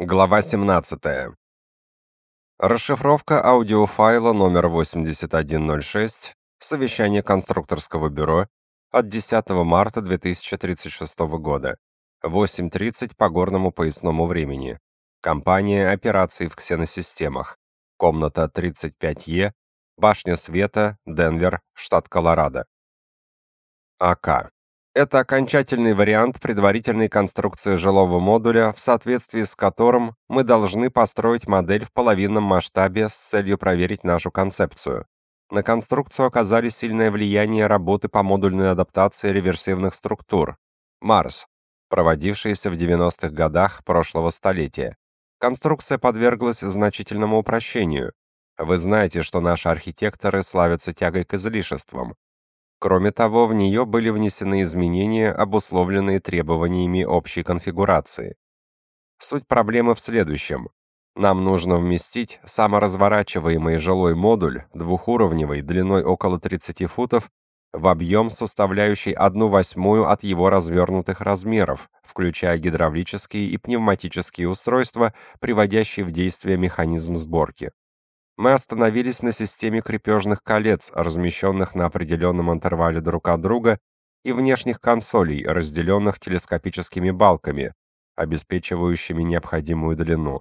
Глава 17. Расшифровка аудиофайла номер 8106, совещание конструкторского бюро от 10 марта 2036 года, 8.30 по горному поясному времени. Компания операций в ксеносистемах. Комната 35Е, башня света, Денвер, штат Колорадо. АК. Это окончательный вариант предварительной конструкции жилого модуля, в соответствии с которым мы должны построить модель в половинном масштабе с целью проверить нашу концепцию. На конструкцию оказали сильное влияние работы по модульной адаптации реверсивных структур Марс, проводившиеся в 90-х годах прошлого столетия. Конструкция подверглась значительному упрощению. Вы знаете, что наши архитекторы славятся тягой к излишествам. Кроме того, в нее были внесены изменения, обусловленные требованиями общей конфигурации. Суть проблемы в следующем. Нам нужно вместить саморазворачиваемый жилой модуль, двухуровневый, длиной около 30 футов, в объем, составляющий 1 восьмую от его развернутых размеров, включая гидравлические и пневматические устройства, приводящие в действие механизм сборки мы остановились на системе крепежных колец, размещенных на определенном интервале друг от друга, и внешних консолей, разделенных телескопическими балками, обеспечивающими необходимую длину.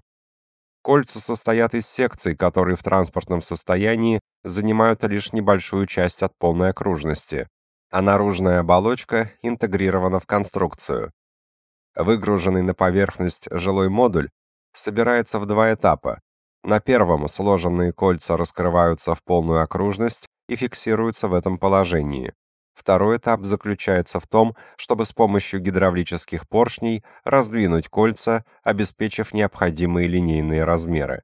Кольца состоят из секций, которые в транспортном состоянии занимают лишь небольшую часть от полной окружности, а наружная оболочка интегрирована в конструкцию. Выгруженный на поверхность жилой модуль собирается в два этапа, на первом сложенные кольца раскрываются в полную окружность и фиксируются в этом положении. Второй этап заключается в том, чтобы с помощью гидравлических поршней раздвинуть кольца, обеспечив необходимые линейные размеры.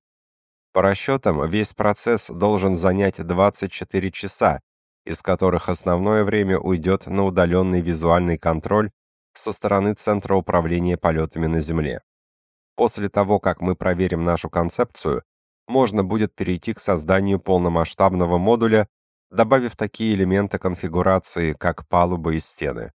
По расчетам, весь процесс должен занять 24 часа, из которых основное время уйдет на удаленный визуальный контроль со стороны Центра управления полетами на Земле. После того, как мы проверим нашу концепцию, можно будет перейти к созданию полномасштабного модуля, добавив такие элементы конфигурации, как палубы и стены.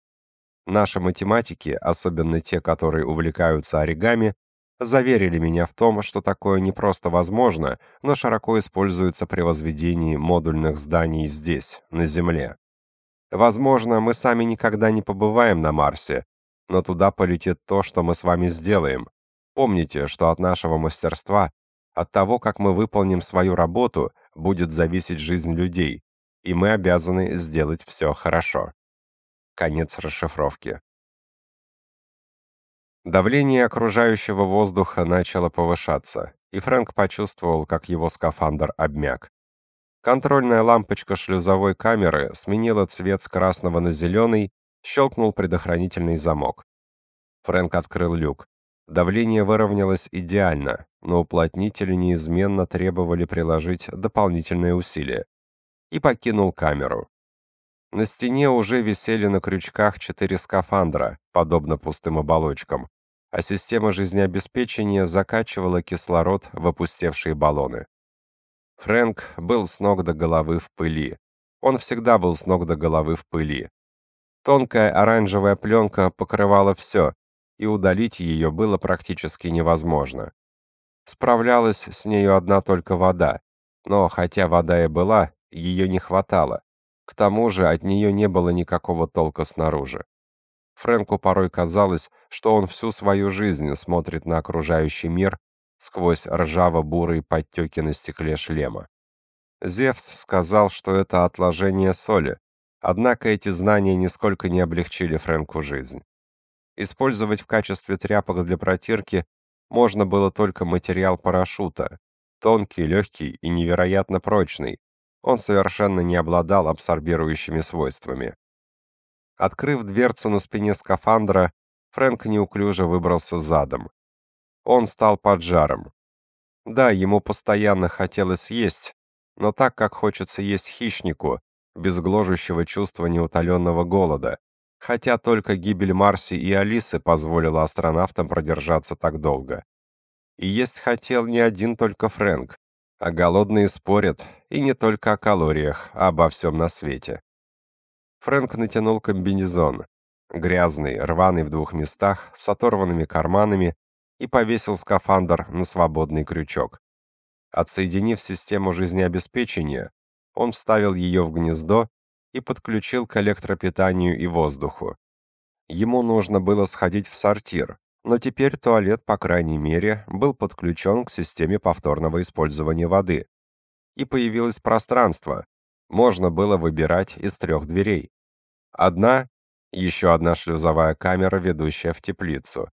Наши математики, особенно те, которые увлекаются оригами, заверили меня в том, что такое не просто возможно, но широко используется при возведении модульных зданий здесь, на Земле. Возможно, мы сами никогда не побываем на Марсе, но туда полетит то, что мы с вами сделаем. Помните, что от нашего мастерства от того, как мы выполним свою работу, будет зависеть жизнь людей, и мы обязаны сделать все хорошо. Конец расшифровки. Давление окружающего воздуха начало повышаться, и Фрэнк почувствовал, как его скафандр обмяк. Контрольная лампочка шлюзовой камеры сменила цвет с красного на зеленый, щелкнул предохранительный замок. Фрэнк открыл люк. Давление выровнялось идеально, но уплотнители неизменно требовали приложить дополнительные усилия. И покинул камеру. На стене уже висели на крючках четыре скафандра, подобно пустым оболочкам, а система жизнеобеспечения закачивала кислород в опустевшие баллоны. Фрэнк был с ног до головы в пыли. Он всегда был с ног до головы в пыли. Тонкая оранжевая пленка покрывала все, и удалить ее было практически невозможно. Справлялась с нею одна только вода, но хотя вода и была, ее не хватало. К тому же от нее не было никакого толка снаружи. Фрэнку порой казалось, что он всю свою жизнь смотрит на окружающий мир сквозь ржаво-бурые подтеки на стекле шлема. Зевс сказал, что это отложение соли, однако эти знания нисколько не облегчили Фрэнку жизнь. Использовать в качестве тряпок для протирки можно было только материал парашюта, тонкий, легкий и невероятно прочный. Он совершенно не обладал абсорбирующими свойствами. Открыв дверцу на спине скафандра, Фрэнк неуклюже выбрался задом. Он стал поджаром. Да, ему постоянно хотелось есть, но так, как хочется есть хищнику, без гложущего чувства неутоленного голода, хотя только гибель Марси и Алисы позволила астронавтам продержаться так долго. И есть хотел не один только Фрэнк, а голодные спорят, и не только о калориях, а обо всем на свете. Фрэнк натянул комбинезон, грязный, рваный в двух местах, с оторванными карманами, и повесил скафандр на свободный крючок. Отсоединив систему жизнеобеспечения, он вставил ее в гнездо и подключил к электропитанию и воздуху. Ему нужно было сходить в сортир, но теперь туалет, по крайней мере, был подключен к системе повторного использования воды. И появилось пространство. Можно было выбирать из трех дверей. Одна еще одна шлюзовая камера, ведущая в теплицу.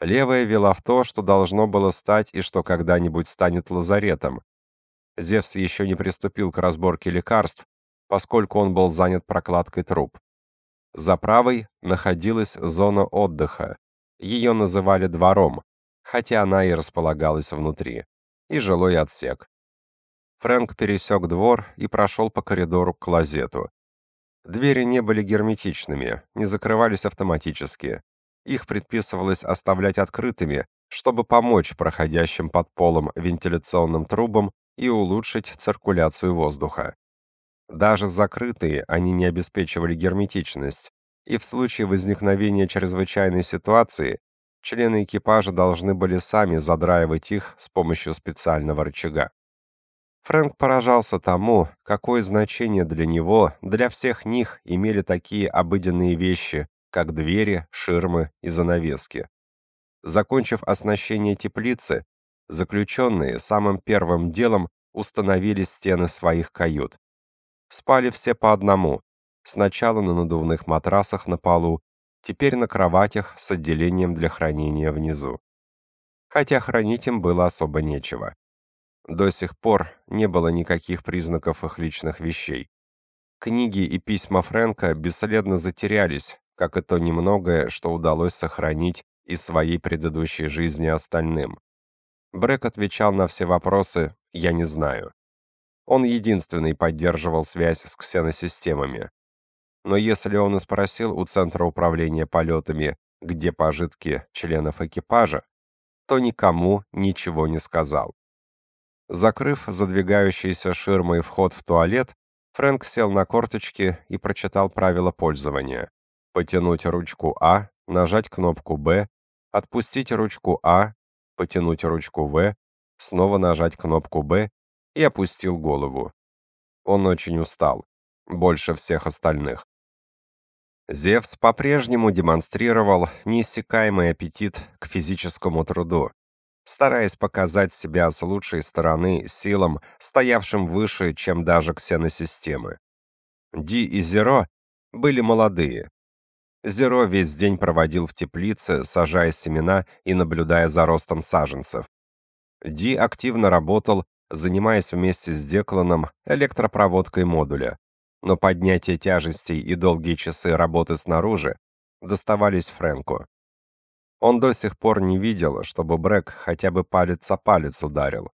Левая вела в то, что должно было стать и что когда-нибудь станет лазаретом. Зевс еще не приступил к разборке лекарств, поскольку он был занят прокладкой труб. За правой находилась зона отдыха. Ее называли двором, хотя она и располагалась внутри, и жилой отсек. Фрэнк пересек двор и прошел по коридору к клозету. Двери не были герметичными, не закрывались автоматически. Их предписывалось оставлять открытыми, чтобы помочь проходящим под полом вентиляционным трубам и улучшить циркуляцию воздуха. Даже закрытые они не обеспечивали герметичность, и в случае возникновения чрезвычайной ситуации члены экипажа должны были сами задраивать их с помощью специального рычага. Фрэнк поражался тому, какое значение для него, для всех них имели такие обыденные вещи, как двери, ширмы и занавески. Закончив оснащение теплицы, заключенные самым первым делом установили стены своих кают. Спали все по одному, сначала на надувных матрасах на полу, теперь на кроватях с отделением для хранения внизу. Хотя хранить им было особо нечего. До сих пор не было никаких признаков их личных вещей. Книги и письма Фрэнка бесследно затерялись, как и то немногое, что удалось сохранить из своей предыдущей жизни остальным. Брэк отвечал на все вопросы «я не знаю». Он единственный поддерживал связь с ксеносистемами. Но если он и спросил у Центра управления полетами, где пожитки членов экипажа, то никому ничего не сказал. Закрыв задвигающейся ширмой вход в туалет, Фрэнк сел на корточки и прочитал правила пользования. Потянуть ручку А, нажать кнопку Б, отпустить ручку А, потянуть ручку В, снова нажать кнопку Б и опустил голову. Он очень устал, больше всех остальных. Зевс по-прежнему демонстрировал неиссякаемый аппетит к физическому труду, стараясь показать себя с лучшей стороны силам, стоявшим выше, чем даже ксеносистемы. Ди и Зеро были молодые. Зеро весь день проводил в теплице, сажая семена и наблюдая за ростом саженцев. Ди активно работал, занимаясь вместе с Декланом электропроводкой модуля, но поднятие тяжестей и долгие часы работы снаружи доставались Фрэнку. Он до сих пор не видел, чтобы Брэк хотя бы палец о палец ударил.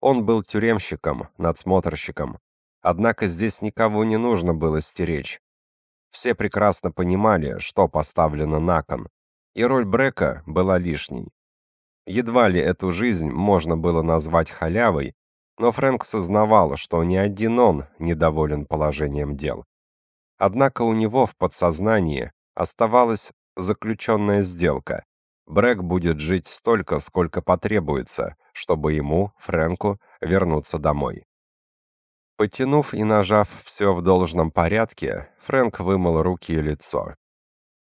Он был тюремщиком, надсмотрщиком. Однако здесь никого не нужно было стеречь. Все прекрасно понимали, что поставлено на кон, и роль Брэка была лишней. Едва ли эту жизнь можно было назвать халявой, но Фрэнк сознавал, что ни один он недоволен положением дел. Однако у него в подсознании оставалась заключенная сделка. Брэк будет жить столько, сколько потребуется, чтобы ему, Фрэнку, вернуться домой. Потянув и нажав все в должном порядке, Фрэнк вымыл руки и лицо.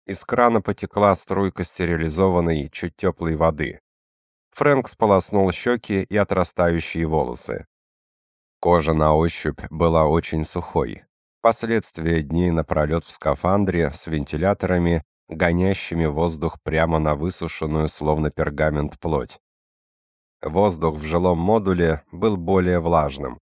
Из крана потекла струйка стерилизованной, чуть теплой воды. Фрэнк сполоснул щеки и отрастающие волосы. Кожа на ощупь была очень сухой. Последствия дней напролет в скафандре с вентиляторами гонящими воздух прямо на высушенную, словно пергамент, плоть. Воздух в жилом модуле был более влажным.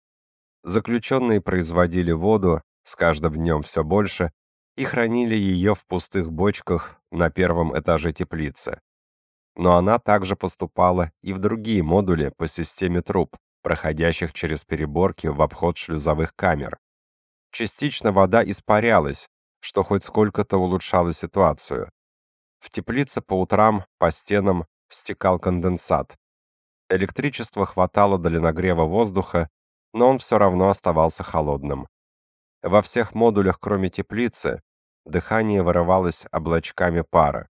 Заключенные производили воду, с каждым днем все больше, и хранили ее в пустых бочках на первом этаже теплицы. Но она также поступала и в другие модули по системе труб, проходящих через переборки в обход шлюзовых камер. Частично вода испарялась, что хоть сколько-то улучшало ситуацию. В теплице по утрам по стенам стекал конденсат. Электричества хватало для нагрева воздуха, но он все равно оставался холодным. Во всех модулях, кроме теплицы, дыхание вырывалось облачками пара.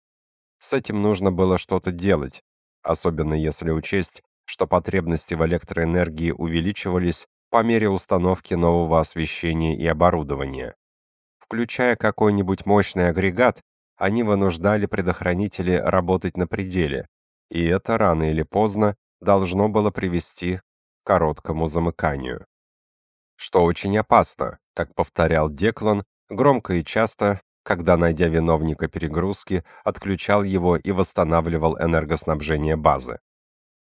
С этим нужно было что-то делать, особенно если учесть, что потребности в электроэнергии увеличивались по мере установки нового освещения и оборудования. Включая какой-нибудь мощный агрегат, они вынуждали предохранители работать на пределе, и это рано или поздно должно было привести к короткому замыканию. Что очень опасно, как повторял Деклан, громко и часто, когда, найдя виновника перегрузки, отключал его и восстанавливал энергоснабжение базы.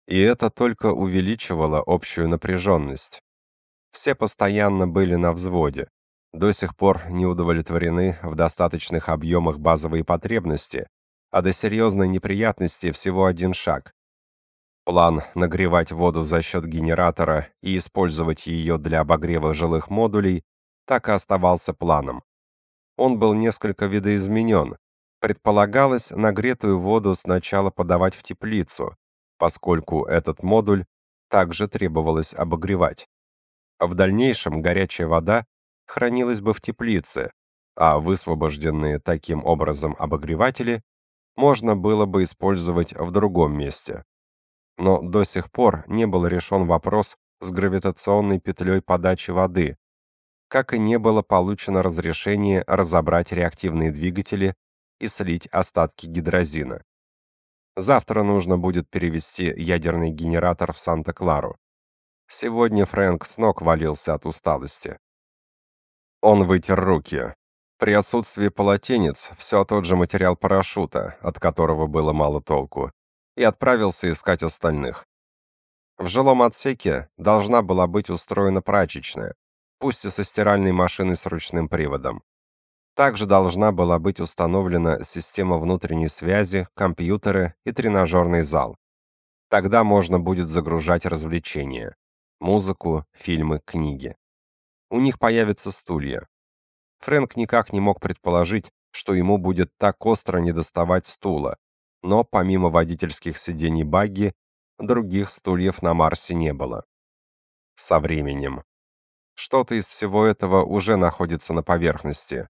И это только увеличивало общую напряженность. Все постоянно были на взводе. До сих пор не удовлетворены в достаточных объемах базовые потребности, а до серьезной неприятности всего один шаг. План нагревать воду за счет генератора и использовать ее для обогрева жилых модулей так и оставался планом. Он был несколько видоизменен. Предполагалось нагретую воду сначала подавать в теплицу, поскольку этот модуль также требовалось обогревать. В дальнейшем горячая вода хранилась бы в теплице, а высвобожденные таким образом обогреватели можно было бы использовать в другом месте. Но до сих пор не был решен вопрос с гравитационной петлей подачи воды, как и не было получено разрешение разобрать реактивные двигатели и слить остатки гидрозина. Завтра нужно будет перевести ядерный генератор в Санта-Клару. Сегодня Фрэнк с ног валился от усталости. Он вытер руки. При отсутствии полотенец все тот же материал парашюта, от которого было мало толку, и отправился искать остальных. В жилом отсеке должна была быть устроена прачечная, пусть и со стиральной машиной с ручным приводом. Также должна была быть установлена система внутренней связи, компьютеры и тренажерный зал. Тогда можно будет загружать развлечения, музыку, фильмы, книги. У них появятся стулья. Фрэнк никак не мог предположить, что ему будет так остро недоставать стула, но помимо водительских сидений багги, других стульев на Марсе не было. Со временем. Что-то из всего этого уже находится на поверхности.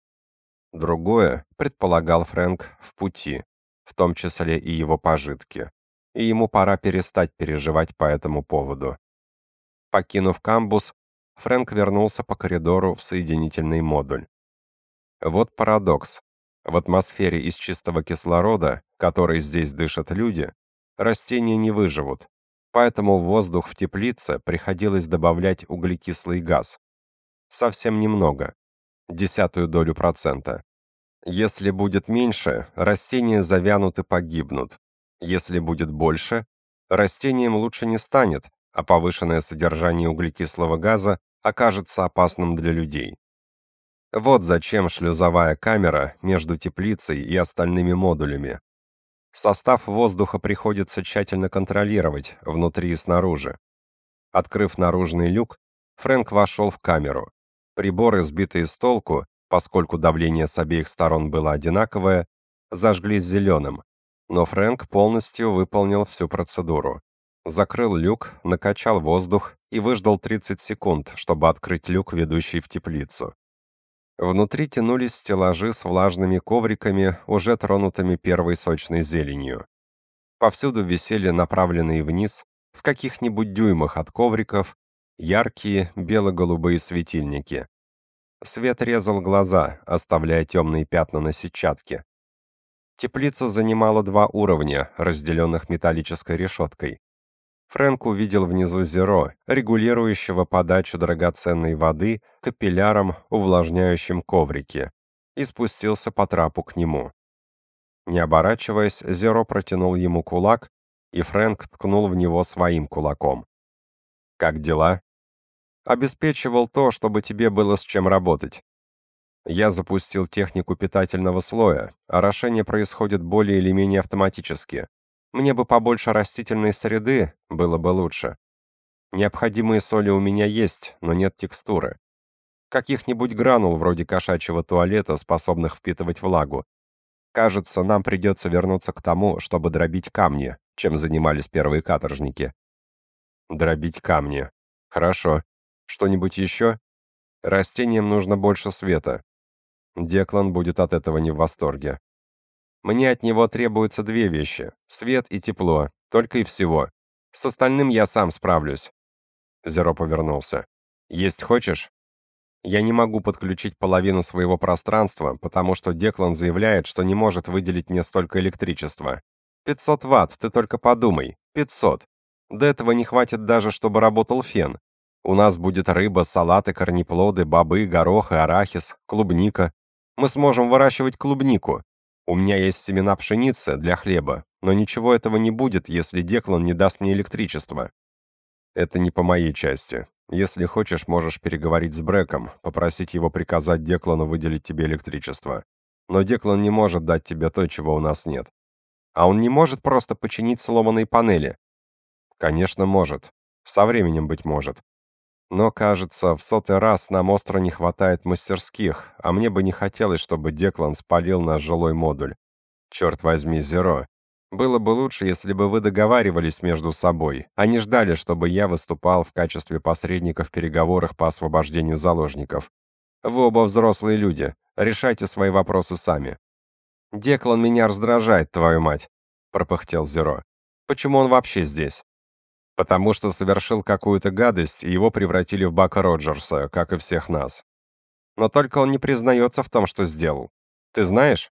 Другое, предполагал Фрэнк, в пути, в том числе и его пожитки. И ему пора перестать переживать по этому поводу. Покинув камбус, Фрэнк вернулся по коридору в соединительный модуль. Вот парадокс. В атмосфере из чистого кислорода, который здесь дышат люди, растения не выживут, поэтому в воздух в теплице приходилось добавлять углекислый газ. Совсем немного, десятую долю процента. Если будет меньше, растения завянут и погибнут. Если будет больше, растениям лучше не станет, а повышенное содержание углекислого газа окажется опасным для людей. Вот зачем шлюзовая камера между теплицей и остальными модулями. Состав воздуха приходится тщательно контролировать внутри и снаружи. Открыв наружный люк, Фрэнк вошел в камеру. Приборы, сбитые с толку, поскольку давление с обеих сторон было одинаковое, зажглись зеленым. Но Фрэнк полностью выполнил всю процедуру. Закрыл люк, накачал воздух и выждал 30 секунд, чтобы открыть люк, ведущий в теплицу. Внутри тянулись стеллажи с влажными ковриками, уже тронутыми первой сочной зеленью. Повсюду висели направленные вниз, в каких-нибудь дюймах от ковриков, яркие бело-голубые светильники. Свет резал глаза, оставляя темные пятна на сетчатке. Теплица занимала два уровня, разделенных металлической решеткой. Фрэнк увидел внизу зеро, регулирующего подачу драгоценной воды капилляром, увлажняющим коврики, и спустился по трапу к нему. Не оборачиваясь, Зеро протянул ему кулак, и Фрэнк ткнул в него своим кулаком. «Как дела?» «Обеспечивал то, чтобы тебе было с чем работать. Я запустил технику питательного слоя, орошение происходит более или менее автоматически. Мне бы побольше растительной среды, было бы лучше. Необходимые соли у меня есть, но нет текстуры. Каких-нибудь гранул вроде кошачьего туалета, способных впитывать влагу. Кажется, нам придется вернуться к тому, чтобы дробить камни, чем занимались первые каторжники. Дробить камни. Хорошо. Что-нибудь еще? Растениям нужно больше света. Деклан будет от этого не в восторге. Мне от него требуются две вещи — свет и тепло, Только и всего. С остальным я сам справлюсь. Зеро повернулся. Есть хочешь? Я не могу подключить половину своего пространства, потому что Деклан заявляет, что не может выделить мне столько электричества. 500 ватт, ты только подумай. 500. До этого не хватит даже, чтобы работал фен. У нас будет рыба, салаты, корнеплоды, бобы, горох и арахис, клубника. Мы сможем выращивать клубнику. У меня есть семена пшеницы для хлеба, но ничего этого не будет, если Деклан не даст мне электричество. Это не по моей части. Если хочешь, можешь переговорить с Брэком, попросить его приказать Деклану выделить тебе электричество. Но Деклан не может дать тебе то, чего у нас нет. А он не может просто починить сломанные панели. Конечно, может. Со временем, быть может. Но, кажется, в сотый раз нам остро не хватает мастерских, а мне бы не хотелось, чтобы Деклан спалил наш жилой модуль. Черт возьми, Зеро. Было бы лучше, если бы вы договаривались между собой, а не ждали, чтобы я выступал в качестве посредника в переговорах по освобождению заложников. Вы оба взрослые люди, решайте свои вопросы сами. Деклан меня раздражает, твою мать, пропыхтел Зеро. Почему он вообще здесь? Потому что совершил какую-то гадость, и его превратили в Бака Роджерса, как и всех нас. Но только он не признается в том, что сделал. Ты знаешь?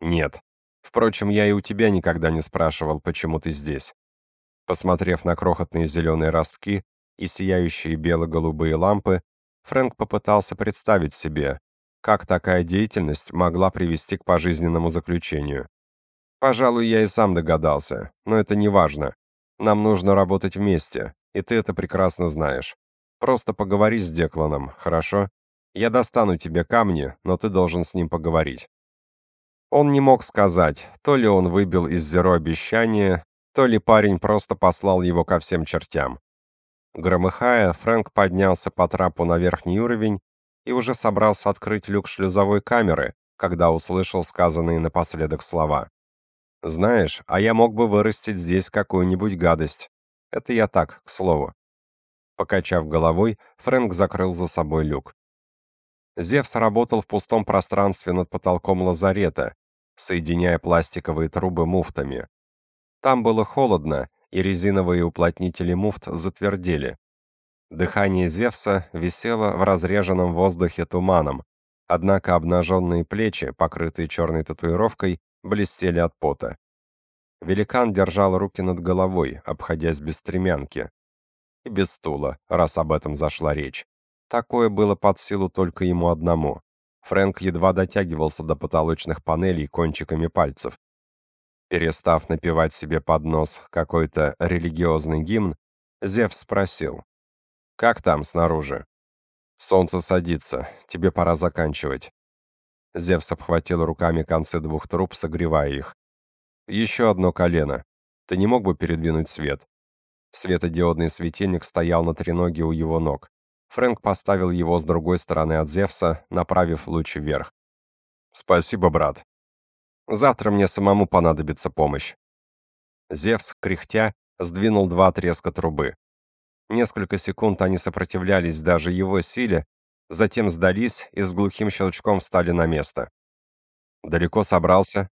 Нет. Впрочем, я и у тебя никогда не спрашивал, почему ты здесь. Посмотрев на крохотные зеленые ростки и сияющие бело-голубые лампы, Фрэнк попытался представить себе, как такая деятельность могла привести к пожизненному заключению. Пожалуй, я и сам догадался, но это не важно. Нам нужно работать вместе, и ты это прекрасно знаешь. Просто поговори с Декланом, хорошо? Я достану тебе камни, но ты должен с ним поговорить. Он не мог сказать, то ли он выбил из Зеро обещание, то ли парень просто послал его ко всем чертям. Громыхая, Фрэнк поднялся по трапу на верхний уровень и уже собрался открыть люк шлюзовой камеры, когда услышал сказанные напоследок слова. «Знаешь, а я мог бы вырастить здесь какую-нибудь гадость. Это я так, к слову». Покачав головой, Фрэнк закрыл за собой люк. Зевс работал в пустом пространстве над потолком лазарета, соединяя пластиковые трубы муфтами. Там было холодно, и резиновые уплотнители муфт затвердели. Дыхание Зевса висело в разреженном воздухе туманом, однако обнаженные плечи, покрытые черной татуировкой, блестели от пота. Великан держал руки над головой, обходясь без стремянки. И без стула, раз об этом зашла речь. Такое было под силу только ему одному. Фрэнк едва дотягивался до потолочных панелей кончиками пальцев. Перестав напевать себе под нос какой-то религиозный гимн, Зевс спросил: "Как там снаружи?" "Солнце садится, тебе пора заканчивать". Зевс обхватил руками концы двух труб, согревая их. «Еще одно колено. Ты не мог бы передвинуть свет?» Светодиодный светильник стоял на треноге у его ног. Фрэнк поставил его с другой стороны от Зевса, направив луч вверх. «Спасибо, брат. Завтра мне самому понадобится помощь». Зевс, кряхтя, сдвинул два отрезка трубы. Несколько секунд они сопротивлялись даже его силе, затем сдались и с глухим щелчком встали на место. «Далеко собрался?»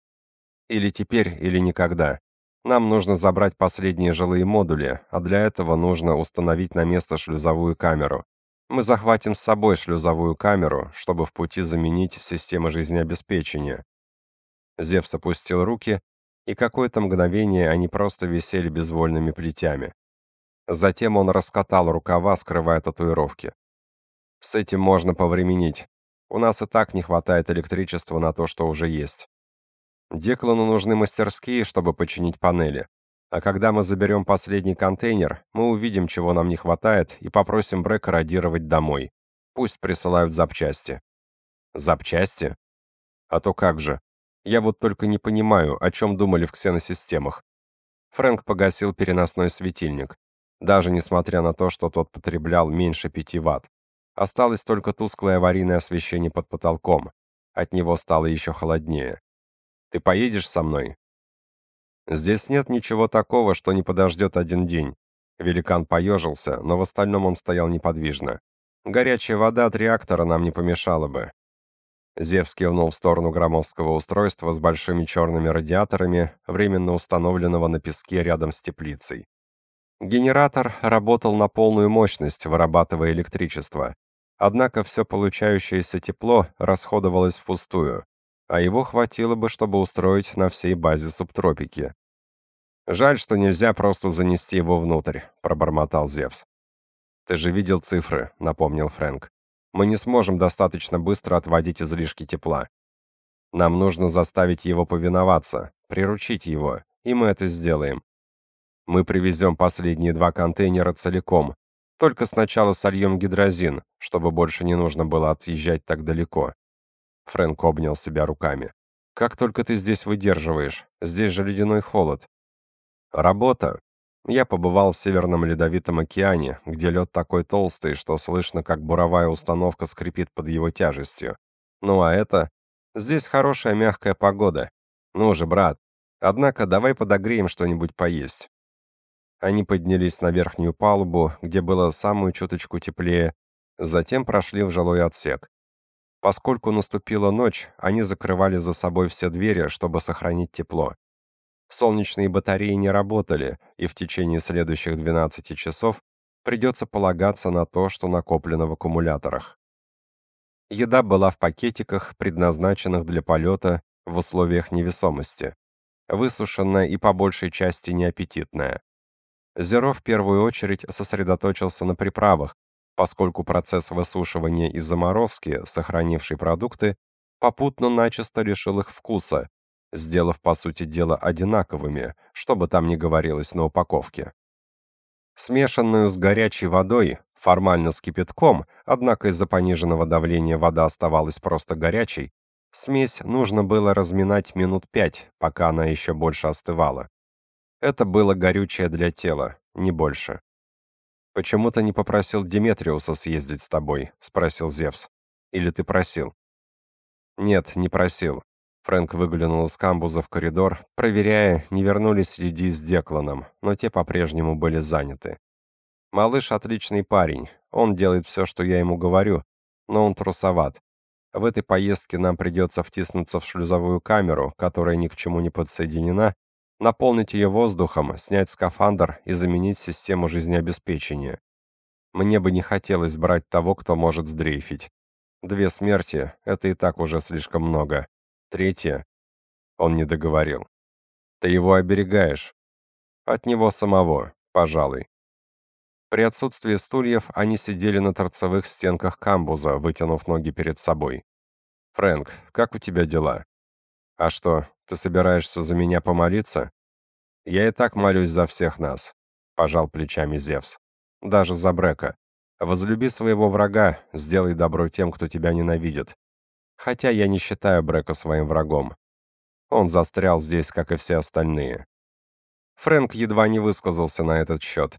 «Или теперь, или никогда. Нам нужно забрать последние жилые модули, а для этого нужно установить на место шлюзовую камеру. Мы захватим с собой шлюзовую камеру, чтобы в пути заменить системы жизнеобеспечения. Зевс опустил руки, и какое-то мгновение они просто висели безвольными плетями. Затем он раскатал рукава, скрывая татуировки. С этим можно повременить. У нас и так не хватает электричества на то, что уже есть. Деклану нужны мастерские, чтобы починить панели. А когда мы заберем последний контейнер, мы увидим, чего нам не хватает, и попросим Брэка радировать домой. Пусть присылают запчасти. Запчасти? А то как же? Я вот только не понимаю, о чем думали в ксеносистемах. Фрэнк погасил переносной светильник, даже несмотря на то, что тот потреблял меньше 5 ватт. Осталось только тусклое аварийное освещение под потолком. От него стало еще холоднее. Ты поедешь со мной? Здесь нет ничего такого, что не подождет один день. Великан поежился, но в остальном он стоял неподвижно. Горячая вода от реактора нам не помешала бы. Зевс кивнул в сторону громоздкого устройства с большими черными радиаторами, временно установленного на песке рядом с теплицей. Генератор работал на полную мощность, вырабатывая электричество. Однако все получающееся тепло расходовалось впустую, а его хватило бы, чтобы устроить на всей базе субтропики. «Жаль, что нельзя просто занести его внутрь», — пробормотал Зевс. «Ты же видел цифры», — напомнил Фрэнк. «Мы не сможем достаточно быстро отводить излишки тепла. Нам нужно заставить его повиноваться, приручить его, и мы это сделаем. Мы привезем последние два контейнера целиком, только сначала сольем гидрозин, чтобы больше не нужно было отъезжать так далеко». Фрэнк обнял себя руками. «Как только ты здесь выдерживаешь? Здесь же ледяной холод. Работа. Я побывал в Северном Ледовитом океане, где лед такой толстый, что слышно, как буровая установка скрипит под его тяжестью. Ну а это... Здесь хорошая мягкая погода. Ну же, брат. Однако давай подогреем что-нибудь поесть. Они поднялись на верхнюю палубу, где было самую чуточку теплее, затем прошли в жилой отсек. Поскольку наступила ночь, они закрывали за собой все двери, чтобы сохранить тепло. Солнечные батареи не работали, и в течение следующих 12 часов придется полагаться на то, что накоплено в аккумуляторах. Еда была в пакетиках, предназначенных для полета в условиях невесомости. Высушенная и по большей части неаппетитная. Зеро в первую очередь сосредоточился на приправах, поскольку процесс высушивания и заморозки, сохранивший продукты, попутно начисто лишил их вкуса, сделав по сути дела одинаковыми, что бы там ни говорилось на упаковке. Смешанную с горячей водой, формально с кипятком, однако из-за пониженного давления вода оставалась просто горячей, смесь нужно было разминать минут пять, пока она еще больше остывала. Это было горючее для тела, не больше. «Почему ты не попросил Деметриуса съездить с тобой?» — спросил Зевс. «Или ты просил?» «Нет, не просил. Фрэнк выглянул из камбуза в коридор, проверяя, не вернулись ли Ди с Декланом, но те по-прежнему были заняты. «Малыш отличный парень, он делает все, что я ему говорю, но он трусоват. В этой поездке нам придется втиснуться в шлюзовую камеру, которая ни к чему не подсоединена, наполнить ее воздухом, снять скафандр и заменить систему жизнеобеспечения. Мне бы не хотелось брать того, кто может сдрейфить. Две смерти — это и так уже слишком много. Третье. Он не договорил. Ты его оберегаешь. От него самого, пожалуй. При отсутствии стульев они сидели на торцевых стенках камбуза, вытянув ноги перед собой. «Фрэнк, как у тебя дела?» «А что, ты собираешься за меня помолиться?» «Я и так молюсь за всех нас», — пожал плечами Зевс. «Даже за Брека. Возлюби своего врага, сделай добро тем, кто тебя ненавидит. Хотя я не считаю Брека своим врагом. Он застрял здесь, как и все остальные. Фрэнк едва не высказался на этот счет.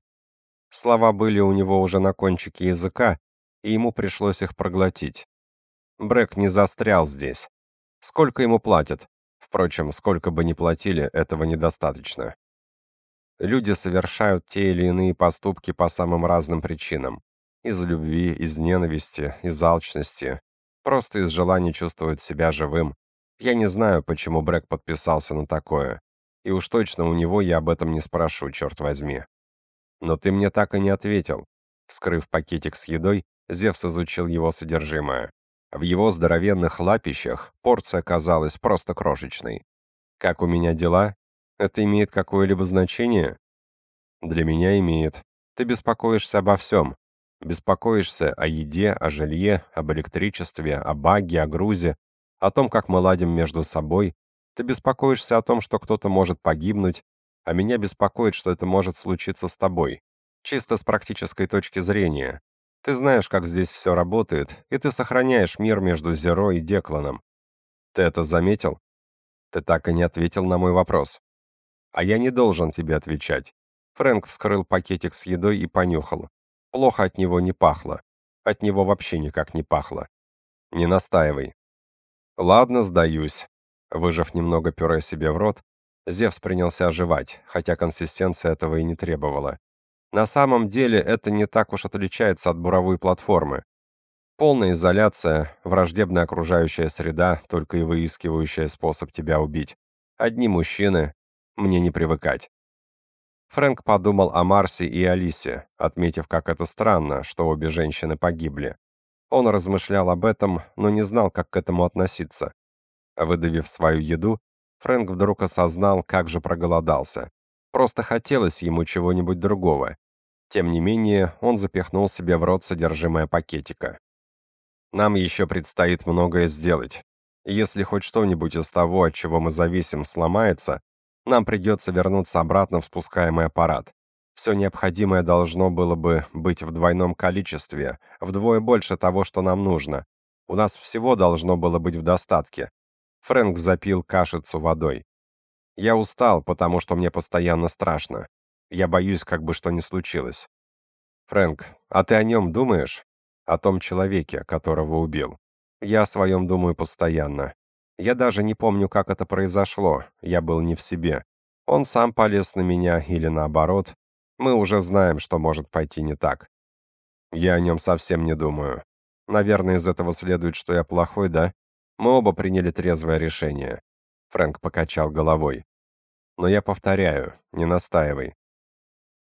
Слова были у него уже на кончике языка, и ему пришлось их проглотить. Брэк не застрял здесь. Сколько ему платят? Впрочем, сколько бы ни платили, этого недостаточно. Люди совершают те или иные поступки по самым разным причинам. Из любви, из ненависти, из алчности, Просто из желания чувствовать себя живым. Я не знаю, почему Брэк подписался на такое. И уж точно у него я об этом не спрошу, черт возьми. Но ты мне так и не ответил. Вскрыв пакетик с едой, Зевс изучил его содержимое. В его здоровенных лапищах порция казалась просто крошечной. Как у меня дела? Это имеет какое-либо значение? Для меня имеет. Ты беспокоишься обо всем. Беспокоишься о еде, о жилье, об электричестве, о баге, о грузе, о том, как мы ладим между собой. Ты беспокоишься о том, что кто-то может погибнуть, а меня беспокоит, что это может случиться с тобой. Чисто с практической точки зрения. Ты знаешь, как здесь все работает, и ты сохраняешь мир между Зеро и Декланом. Ты это заметил? Ты так и не ответил на мой вопрос. А я не должен тебе отвечать. Фрэнк вскрыл пакетик с едой и понюхал. Плохо от него не пахло. От него вообще никак не пахло. Не настаивай. Ладно, сдаюсь. Выжав немного пюре себе в рот, Зевс принялся оживать, хотя консистенция этого и не требовала. На самом деле это не так уж отличается от буровой платформы. Полная изоляция, враждебная окружающая среда, только и выискивающая способ тебя убить. Одни мужчины, мне не привыкать. Фрэнк подумал о Марсе и Алисе, отметив, как это странно, что обе женщины погибли. Он размышлял об этом, но не знал, как к этому относиться. Выдавив свою еду, Фрэнк вдруг осознал, как же проголодался. Просто хотелось ему чего-нибудь другого. Тем не менее, он запихнул себе в рот содержимое пакетика. Нам еще предстоит многое сделать. Если хоть что-нибудь из того, от чего мы зависим, сломается, нам придется вернуться обратно в спускаемый аппарат. Все необходимое должно было бы быть в двойном количестве, вдвое больше того, что нам нужно. У нас всего должно было быть в достатке. Фрэнк запил кашицу водой. Я устал, потому что мне постоянно страшно. Я боюсь, как бы что ни случилось. Фрэнк, а ты о нем думаешь? О том человеке, которого убил. Я о своем думаю постоянно. Я даже не помню, как это произошло. Я был не в себе. Он сам полез на меня или наоборот. Мы уже знаем, что может пойти не так. Я о нем совсем не думаю. Наверное, из этого следует, что я плохой, да? Мы оба приняли трезвое решение. Фрэнк покачал головой. Но я повторяю, не настаивай.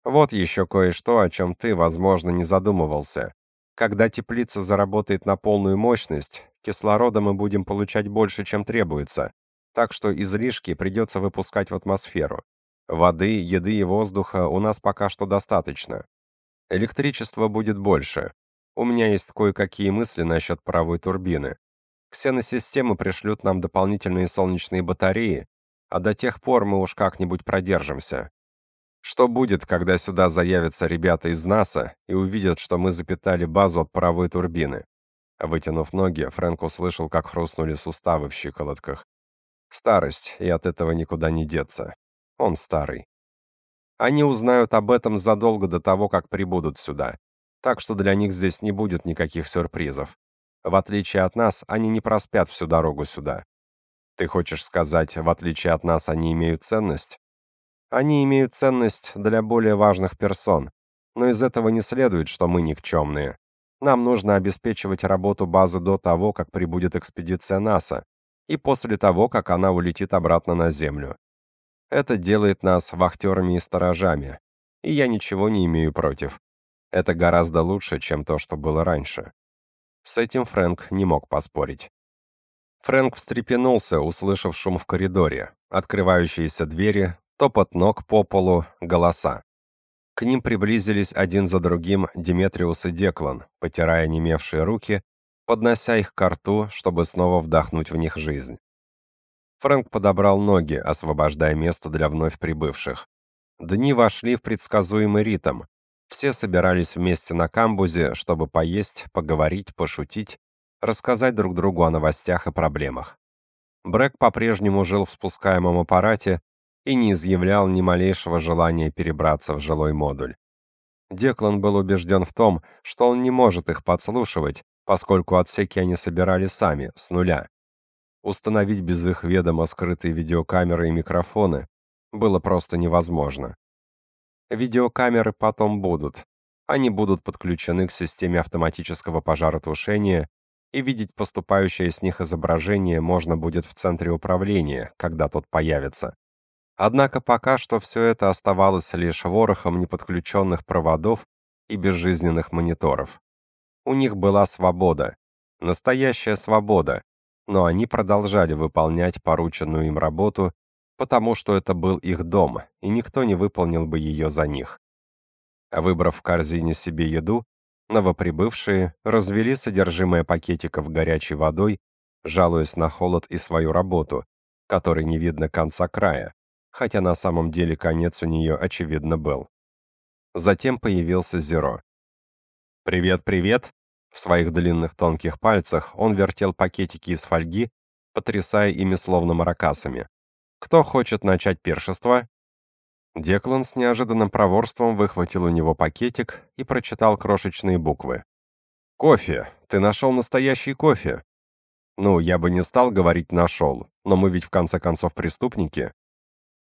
Вот еще кое-что, о чем ты, возможно, не задумывался. Когда теплица заработает на полную мощность, Кислорода мы будем получать больше, чем требуется, так что излишки придется выпускать в атмосферу. Воды, еды и воздуха у нас пока что достаточно. Электричества будет больше. У меня есть кое-какие мысли насчет паровой турбины. Ксеносистемы пришлют нам дополнительные солнечные батареи, а до тех пор мы уж как-нибудь продержимся. Что будет, когда сюда заявятся ребята из НАСА и увидят, что мы запитали базу от паровой турбины? Вытянув ноги, Фрэнк услышал, как хрустнули суставы в щиколотках. Старость, и от этого никуда не деться. Он старый. Они узнают об этом задолго до того, как прибудут сюда. Так что для них здесь не будет никаких сюрпризов. В отличие от нас, они не проспят всю дорогу сюда. Ты хочешь сказать, в отличие от нас, они имеют ценность? Они имеют ценность для более важных персон, но из этого не следует, что мы никчемные. Нам нужно обеспечивать работу базы до того, как прибудет экспедиция НАСА, и после того, как она улетит обратно на Землю. Это делает нас вахтерами и сторожами, и я ничего не имею против. Это гораздо лучше, чем то, что было раньше. С этим Фрэнк не мог поспорить. Фрэнк встрепенулся, услышав шум в коридоре, открывающиеся двери, топот ног по полу, голоса. К ним приблизились один за другим Диметриус и Деклан, потирая немевшие руки, поднося их к рту, чтобы снова вдохнуть в них жизнь. Фрэнк подобрал ноги, освобождая место для вновь прибывших. Дни вошли в предсказуемый ритм. Все собирались вместе на камбузе, чтобы поесть, поговорить, пошутить, рассказать друг другу о новостях и проблемах. Брэк по-прежнему жил в спускаемом аппарате, и не изъявлял ни малейшего желания перебраться в жилой модуль. Деклан был убежден в том, что он не может их подслушивать, поскольку отсеки они собирали сами, с нуля. Установить без их ведома скрытые видеокамеры и микрофоны было просто невозможно. Видеокамеры потом будут. Они будут подключены к системе автоматического пожаротушения, и видеть поступающее с них изображение можно будет в центре управления, когда тот появится. Однако пока что все это оставалось лишь ворохом неподключенных проводов и безжизненных мониторов. У них была свобода, настоящая свобода, но они продолжали выполнять порученную им работу, потому что это был их дом, и никто не выполнил бы ее за них. Выбрав в корзине себе еду, новоприбывшие развели содержимое пакетиков горячей водой, жалуясь на холод и свою работу, которой не видно конца края хотя на самом деле конец у нее очевидно был. Затем появился Зеро. «Привет, привет!» В своих длинных тонких пальцах он вертел пакетики из фольги, потрясая ими словно маракасами. «Кто хочет начать пиршество?» Деклан с неожиданным проворством выхватил у него пакетик и прочитал крошечные буквы. «Кофе! Ты нашел настоящий кофе!» «Ну, я бы не стал говорить «нашел», но мы ведь в конце концов преступники.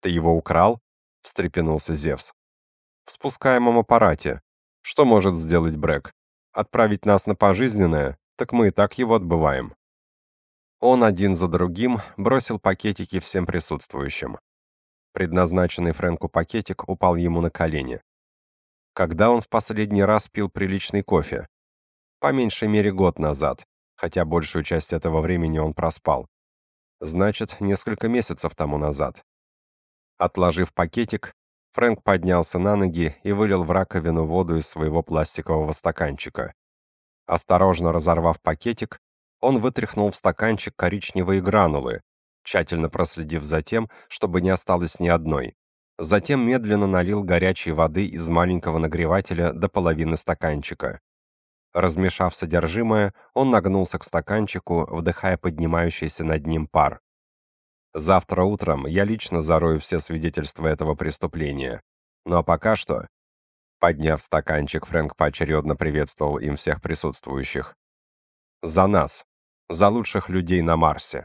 «Ты его украл?» — встрепенулся Зевс. «В спускаемом аппарате. Что может сделать Брэк? Отправить нас на пожизненное? Так мы и так его отбываем. Он один за другим бросил пакетики всем присутствующим. Предназначенный Фрэнку пакетик упал ему на колени. Когда он в последний раз пил приличный кофе? По меньшей мере год назад, хотя большую часть этого времени он проспал. Значит, несколько месяцев тому назад. Отложив пакетик, Фрэнк поднялся на ноги и вылил в раковину воду из своего пластикового стаканчика. Осторожно разорвав пакетик, он вытряхнул в стаканчик коричневые гранулы, тщательно проследив за тем, чтобы не осталось ни одной. Затем медленно налил горячей воды из маленького нагревателя до половины стаканчика. Размешав содержимое, он нагнулся к стаканчику, вдыхая поднимающийся над ним пар. Завтра утром я лично зарою все свидетельства этого преступления. Ну а пока что, подняв стаканчик, Фрэнк поочередно приветствовал им всех присутствующих. За нас за лучших людей на Марсе.